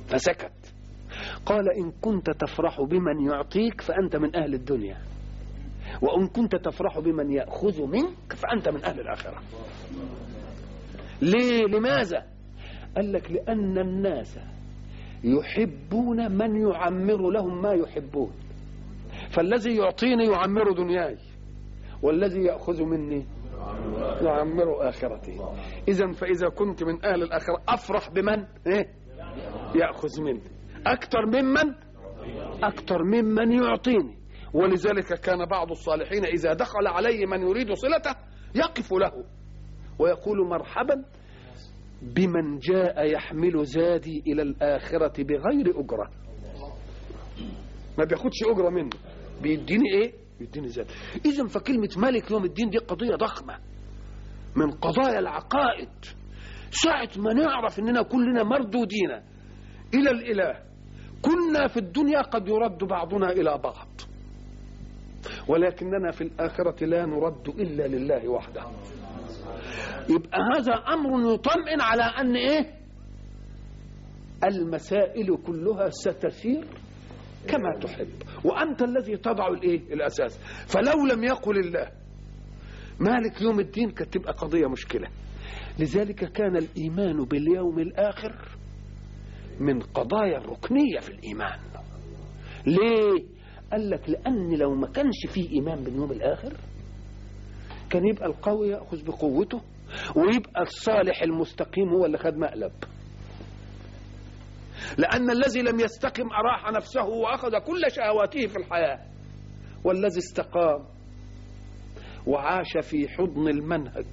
فسكت. قال إن كنت تفرح بمن يعطيك فأنت من أهل الدنيا. وإن كنت تفرح بمن يأخذ منك فأنت من أهل الآخرة. ليه؟ لماذا؟ قال لك لأن الناس يحبون من يعمر لهم ما يحبون. فالذي يعطيني يعمر دنياي والذي يأخذ مني يعمر آخرتي. إذا فإذا كنت من أهل الآخرة أفرح بمن؟ إيه؟ يأخذ مني. أكثر ممن؟ أكثر ممن يعطيني. ولذلك كان بعض الصالحين إذا دخل عليه من يريد صلته يقف له ويقول مرحبا بمن جاء يحمل زادي إلى الآخرة بغير أجرة. ما بياخدش أجرة منه. بيديني إيه؟ بيديني زاد. إذا فكلمة مالك يوم الدين دي قضية ضخمة. من قضايا العقائد. ساعة ما نعرف إننا كلنا مردودين إلى الإله. كنا في الدنيا قد يرد بعضنا إلى بعض. ولكننا في الآخرة لا نرد إلا لله وحده. يبقى هذا أمر يطمئن على أن إيه؟ المسائل كلها ستسير كما تحب. وأنت الذي تضع الإيه؟ الأساس. فلو لم يقل الله مالك يوم الدين كانت تبقى قضية مشكلة. لذلك كان الإيمان باليوم الآخر من قضايا الركنية في الإيمان. ليه؟ قال لك لأن لو ما كانش فيه إيمان باليوم الآخر كان يبقى القوي يأخذ بقوته ويبقى الصالح المستقيم هو اللي خد مقلب. لأن الذي لم يستقم أراح نفسه وأخذ كل شهواته في الحياة. والذي استقام وعاش في حضن المنهج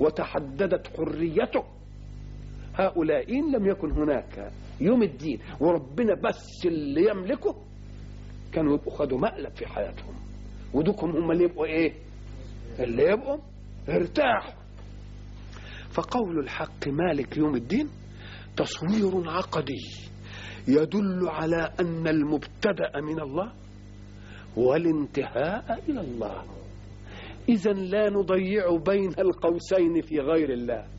وتحددت حريته هؤلاء لم يكن هناك يوم الدين وربنا بس اللي يملكه كانوا يبقوا خدوا مقلب في حياتهم. ودوكم هم اللي يبقوا إيه؟ اللي يبقوا ارتاحوا. فقول الحق مالك يوم الدين تصوير عقدي يدل على أن المبتدأ من الله والانتهاء إلى الله. اذا لا نضيع بين القوسين في غير الله.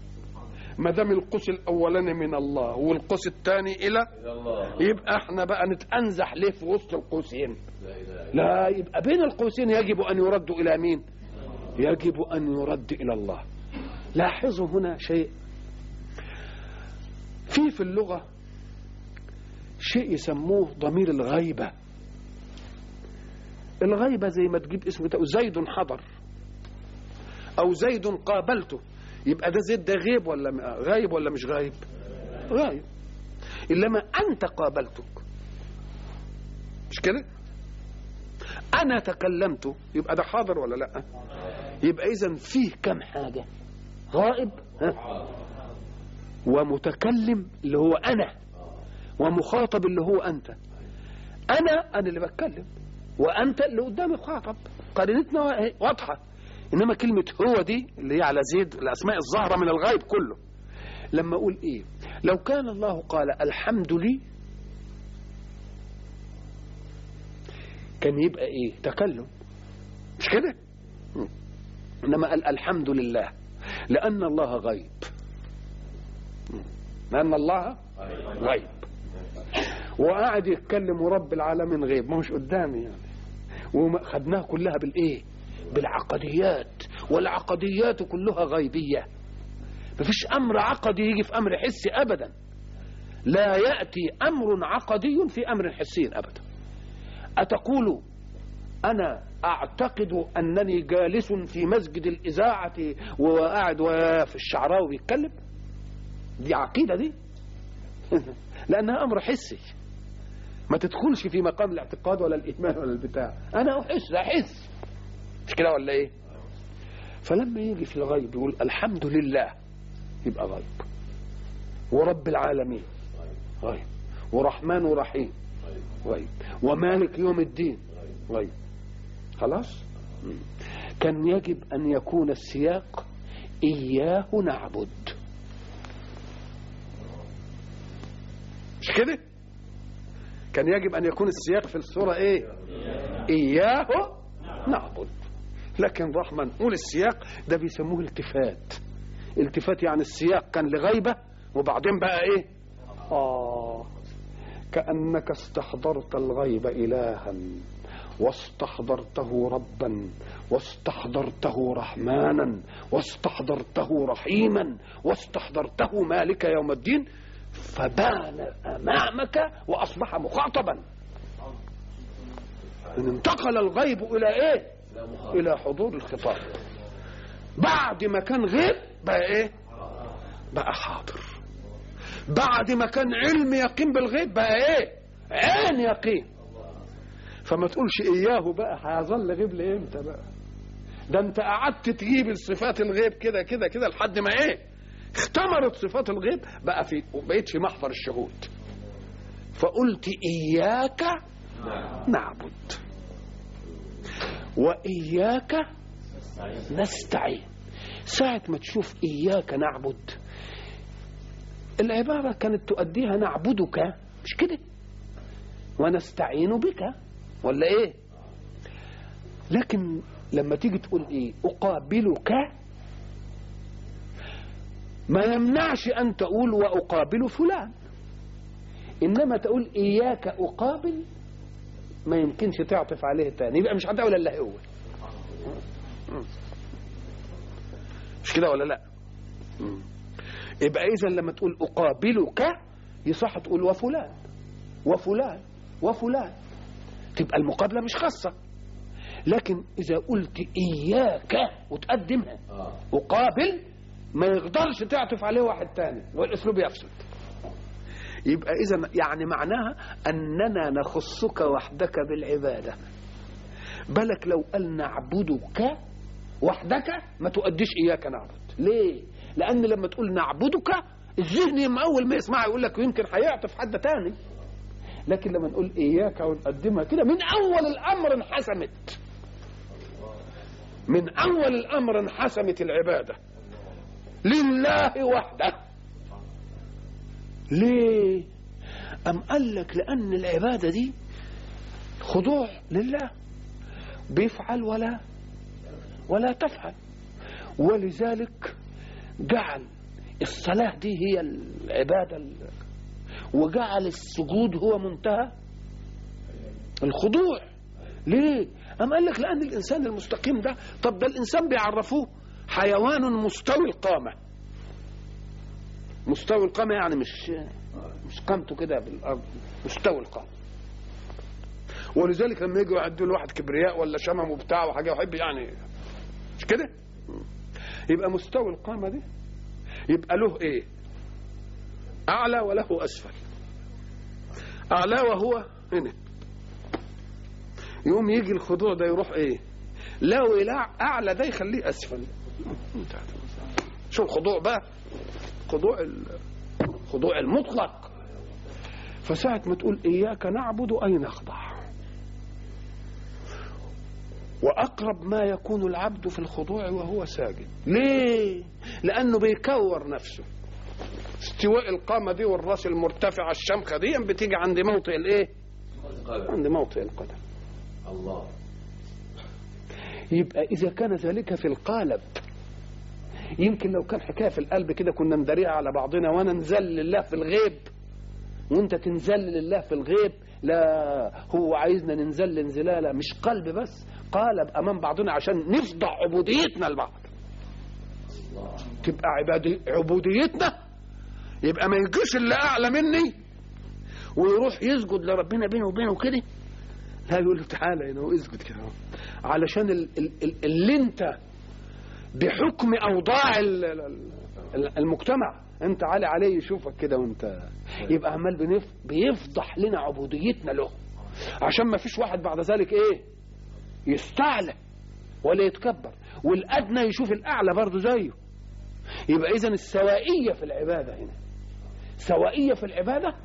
ما دام القوس الاولاني من الله والقوس الثاني إلى يبقى إحنا بقى نتأنزح ليه في وسط القوسين؟ لا يبقى بين القوسين يجب أن يرد إلى مين؟ يجب أن يرد إلى الله. لاحظوا هنا شيء. في في اللغة شيء يسموه ضمير الغيبة. الغيبة زي ما تجيب اسم زيد حضر أو زيد قابلته. يبقى ده زيد ده غيب ولا غايب ولا مش غايب؟ غايب. إنما أنت قابلتك مش كده؟ أنا تكلمت. يبقى ده حاضر ولا لأ؟ يبقى إذا فيه كم حاجة. غائب ها؟ ومتكلم اللي هو أنا. ومخاطب اللي هو أنت. أنا أنا اللي بتكلم. وأنت اللي قدامي مخاطب. قرينتنا واضحة. إنما كلمة هو دي اللي هي على زيد الأسماء الظاهرة من الغيب كله. لما أقول إيه؟ لو كان الله قال الحمد لي كان يبقى إيه؟ تكلم. مش كده؟ م. إنما قال الحمد لله لأن الله غيب. م. لأن الله غيب. وقاعد يتكلم ورب العالمين غيب ما مش قدامي يعني. وخدناها كلها بالإيه؟ بالعقديات والعقديات كلها غيبية. مفيش أمر عقدي يجي في أمر حسي ابدا. لا يأتي أمر عقدي في أمر حسي ابدا. أتقول أنا أعتقد أنني جالس في مسجد الإذاعة وقاعد في الشعراوي بيتكلم دي عقيدة دي؟ لأنها أمر حسي. ما تدخلش في مقام الاعتقاد ولا الايمان ولا البتاع. أنا أحس أحس. مش كده ولا إيه؟ فلما يجي في الغيب يقول الحمد لله يبقى غيب. ورب العالمين غيب. ورحمن ورحيم غيب. ومالك يوم الدين غيب. خلاص؟ كان يجب أن يكون السياق إياه نعبد. مش كده؟ كان يجب أن يكون السياق في السورة إيه؟ إياه نعبد. لكن رحمة نقول السياق ده بيسموه التفات. التفات يعني السياق كان لغيبة وبعدين بقى إيه؟ آه كأنك استحضرت الغيب إلها واستحضرته ربا واستحضرته رحمانا واستحضرته رحيما واستحضرته مالك يوم الدين فبان أمامك وأصبح مخاطبا. انتقل الغيب إلى إيه؟ إلى حضور الخطاب. بعد ما كان غيب بقى إيه؟ بقى حاضر. بعد ما كان علم يقين بالغيب بقى إيه؟ عين يقين. فما تقولش إياه بقى هيظل غيب لإمتى بقى؟ ده أنت قعدت تجيب الصفات الغيب كده كده كده لحد ما إيه؟ اختمرت صفات الغيب بقى في بقيت في محضر الشهود. فقلت إياك نعبد. وإياك نستعين. ساعة ما تشوف إياك نعبد العبارة كانت تؤديها نعبدك مش كده؟ ونستعين بك ولا إيه؟ لكن لما تيجي تقول إيه؟ أقابلك ما يمنعش أن تقول وأقابل فلان. إنما تقول إياك أقابل ما يمكنش تعطف عليه تاني يبقى مش هتقول الا هو. مش كده ولا لا؟ يبقى اذا لما تقول أقابلك يصح تقول وفلان وفلان وفلان. تبقى المقابلة مش خاصة. لكن إذا قلت إياك وتقدمها أقابل ما يقدرش تعطف عليه واحد تاني. والأسلوب يفسد. يبقى إذا يعني معناها أننا نخصك وحدك بالعبادة. بالك لو قال نعبدك وحدك ما تؤديش إياك نعبد. ليه؟ لأن لما تقول نعبدك الذهن أول ما يسمع يقول لك يمكن هيعطف حد تاني. لكن لما نقول إياك ونقدمها كده من أول الأمر انحسمت. من أول الأمر انحسمت العبادة. لله وحده. ليه؟ أم قال لك لأن العبادة دي خضوع لله. بيفعل ولا ولا تفعل. ولذلك جعل الصلاة دي هي العبادة وجعل السجود هو منتهى الخضوع. ليه؟ أم قال لك لأن الإنسان المستقيم ده طب ده الإنسان بيعرفوه حيوان مستوي القامة. مستوي القامة يعني مش مش قامته كده بالأرض. مستوي القامة ولذلك لما يجوا يعدوا لواحد كبرياء ولا شمم وبتاع وحاجة يحب يعني مش كده؟ يبقى مستوي القامة دي يبقى له إيه؟ أعلى وله أسفل. أعلى وهو هنا. يقوم يجي الخضوع ده يروح إيه؟ لو أعلى ده يخليه أسفل. شوف خضوع بقى. خضوع الخضوع المطلق. فساعة ما تقول إياك نعبد أي نخضع وأقرب ما يكون العبد في الخضوع وهو ساجد. ليه؟ لأنه بيكور نفسه. استواء القامة دي والرأس المرتفعة الشمخة دي بتيجي عند موطئ الإيه؟ قدم عند موطئ القدم. الله. يبقى إذا كان ذلك في القالب يمكن لو كان حكاية في القلب كده كنا ندريها على بعضنا وأنا نزل لله في الغيب. وأنت تنزل لله في الغيب. لا هو عايزنا ننزل انزلالة مش قلب بس قالب أمام بعضنا عشان نفضع عبوديتنا لبعض. تبقى عبادي عبوديتنا؟ يبقى ما يجيش اللي أعلى مني ويروح يسجد لربنا بينه وبينه كده؟ لا يقول له تعالى هنا واسجد كده علشان ال- ال- ال- اللي أنت بحكم ال- المجتمع. أنت عالي عليه يشوفك كده وأنت يبقى عمال بيفضح لنا عبوديتنا له. عشان ما فيش واحد بعد ذلك إيه؟ يستعلى ولا يتكبر. والأدنى يشوف الأعلى برضه زيه. يبقى اذا السوائية في العبادة هنا. سوائية في العبادة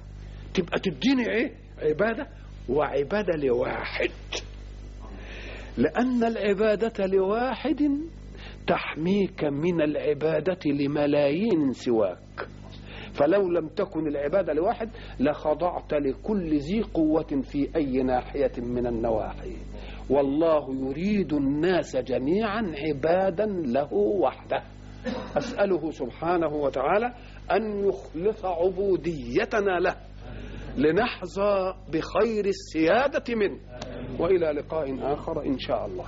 تبقى تديني إيه؟ عبادة. وعبادة لواحد. لأن العبادة لواحد تحميك من العبادة لملايين سواك. فلو لم تكن العبادة لواحد لخضعت لكل ذي قوة في أي ناحية من النواحي. والله يريد الناس جميعا عبادا له وحده. أسأله سبحانه وتعالى أن يخلص عبوديتنا له لنحظى بخير السيادة منه. وإلى لقاء آخر إن شاء الله.